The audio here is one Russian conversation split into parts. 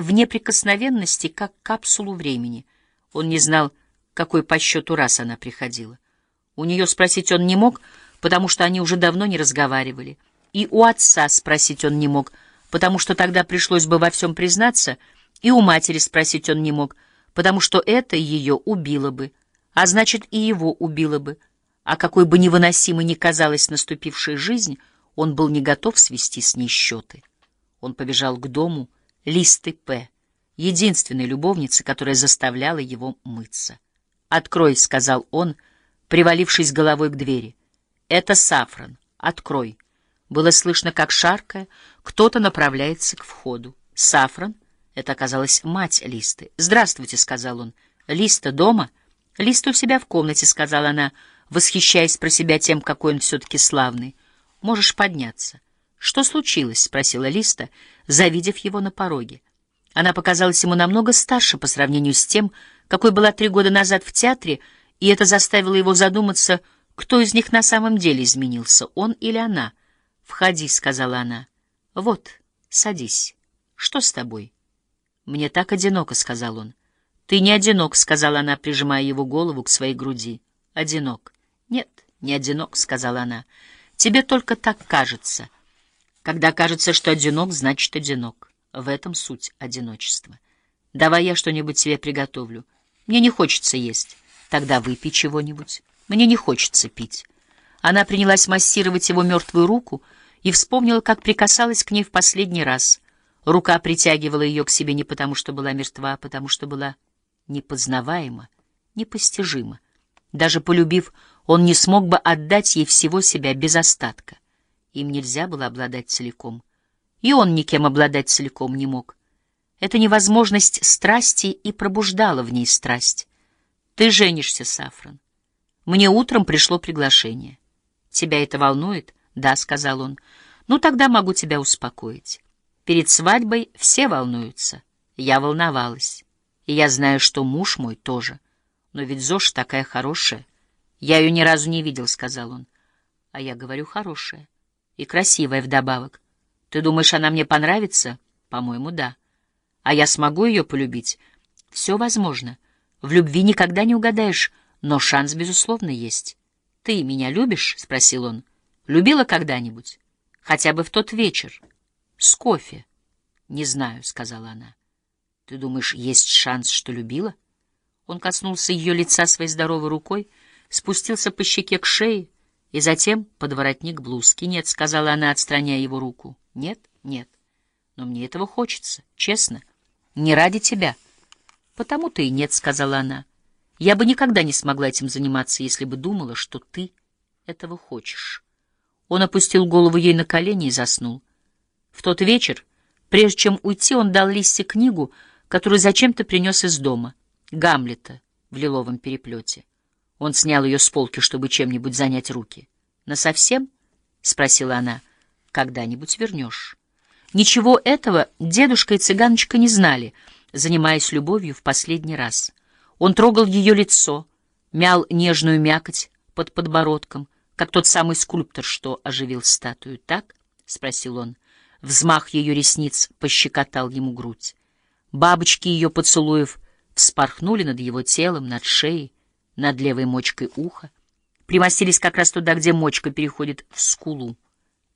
в неприкосновенности, как капсулу времени. Он не знал, какой по счету раз она приходила. У нее спросить он не мог, потому что они уже давно не разговаривали. И у отца спросить он не мог, потому что тогда пришлось бы во всем признаться, и у матери спросить он не мог, потому что это ее убило бы, а значит, и его убило бы. А какой бы невыносимой ни казалась наступившая жизнь, он был не готов свести с ней счеты. Он побежал к дому Листы П., единственной любовницы, которая заставляла его мыться. «Открой», — сказал он, привалившись головой к двери. «Это Сафран. Открой». Было слышно, как шаркая, кто-то направляется к входу. Сафран — это оказалась мать Листы. «Здравствуйте», — сказал он. «Листа дома?» «Листа у себя в комнате», — сказала она, восхищаясь про себя тем, какой он все-таки славный. «Можешь подняться». «Что случилось?» — спросила Листа, завидев его на пороге. Она показалась ему намного старше по сравнению с тем, какой была три года назад в театре, и это заставило его задуматься, кто из них на самом деле изменился, он или она. «Входи», — сказала она. «Вот, садись. Что с тобой?» «Мне так одиноко», — сказал он. «Ты не одинок», — сказала она, прижимая его голову к своей груди. «Одинок». «Нет, не одинок», — сказала она. «Тебе только так кажется». Когда кажется, что одинок, значит одинок. В этом суть одиночества. Давай я что-нибудь себе приготовлю. Мне не хочется есть. Тогда выпей чего-нибудь. Мне не хочется пить. Она принялась массировать его мертвую руку и вспомнила, как прикасалась к ней в последний раз. Рука притягивала ее к себе не потому, что была мертва, а потому, что была непознаваема, непостижима. Даже полюбив, он не смог бы отдать ей всего себя без остатка. Им нельзя было обладать целиком. И он никем обладать целиком не мог. Эта невозможность страсти и пробуждала в ней страсть. «Ты женишься, Сафран. Мне утром пришло приглашение. Тебя это волнует?» «Да», — сказал он. «Ну, тогда могу тебя успокоить. Перед свадьбой все волнуются. Я волновалась. И я знаю, что муж мой тоже. Но ведь Зоша такая хорошая. Я ее ни разу не видел», — сказал он. А я говорю, хорошая. И красивая вдобавок. Ты думаешь, она мне понравится? По-моему, да. А я смогу ее полюбить? Все возможно. В любви никогда не угадаешь, но шанс, безусловно, есть. Ты меня любишь? — спросил он. Любила когда-нибудь? Хотя бы в тот вечер. С кофе. Не знаю, — сказала она. Ты думаешь, есть шанс, что любила? Он коснулся ее лица своей здоровой рукой, спустился по щеке к шее, и затем под воротник блузки. «Нет», — сказала она, отстраняя его руку. «Нет, нет. Но мне этого хочется, честно. Не ради тебя». «Потому-то и нет», — сказала она. «Я бы никогда не смогла этим заниматься, если бы думала, что ты этого хочешь». Он опустил голову ей на колени и заснул. В тот вечер, прежде чем уйти, он дал Лиссе книгу, которую зачем-то принес из дома, Гамлета в лиловом переплете. Он снял ее с полки, чтобы чем-нибудь занять руки. «Насовсем?» — спросила она. «Когда-нибудь вернешь». Ничего этого дедушка и цыганочка не знали, занимаясь любовью в последний раз. Он трогал ее лицо, мял нежную мякоть под подбородком, как тот самый скульптор, что оживил статую. «Так?» — спросил он. Взмах ее ресниц пощекотал ему грудь. Бабочки ее поцелуев вспорхнули над его телом, над шеей, над левой мочкой уха, примостились как раз туда, где мочка переходит в скулу.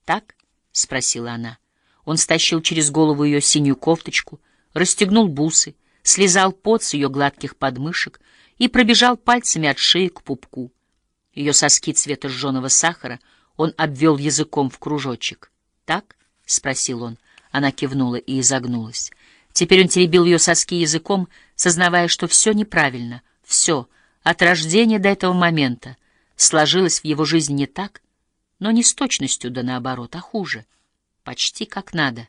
«Так?» — спросила она. Он стащил через голову ее синюю кофточку, расстегнул бусы, слезал пот с ее гладких подмышек и пробежал пальцами от шеи к пупку. Ее соски цвета жженого сахара он обвел языком в кружочек. «Так?» — спросил он. Она кивнула и изогнулась. Теперь он теребил ее соски языком, сознавая, что все неправильно, все — от рождения до этого момента сложилось в его жизни не так, но не с точностью да наоборот, а хуже. Почти как надо.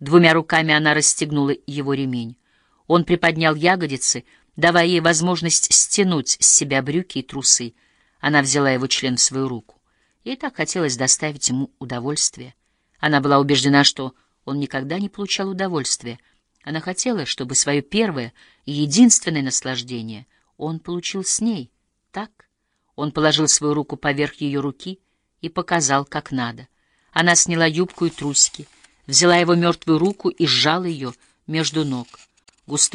Двумя руками она расстегнула его ремень. Он приподнял ягодицы, давая ей возможность стянуть с себя брюки и трусы. Она взяла его член в свою руку. Ей так хотелось доставить ему удовольствие. Она была убеждена, что он никогда не получал удовольствия. Она хотела, чтобы свое первое и единственное наслаждение — он получил с ней, так? Он положил свою руку поверх ее руки и показал, как надо. Она сняла юбку и трусики, взяла его мертвую руку и сжала ее, между ног. Густые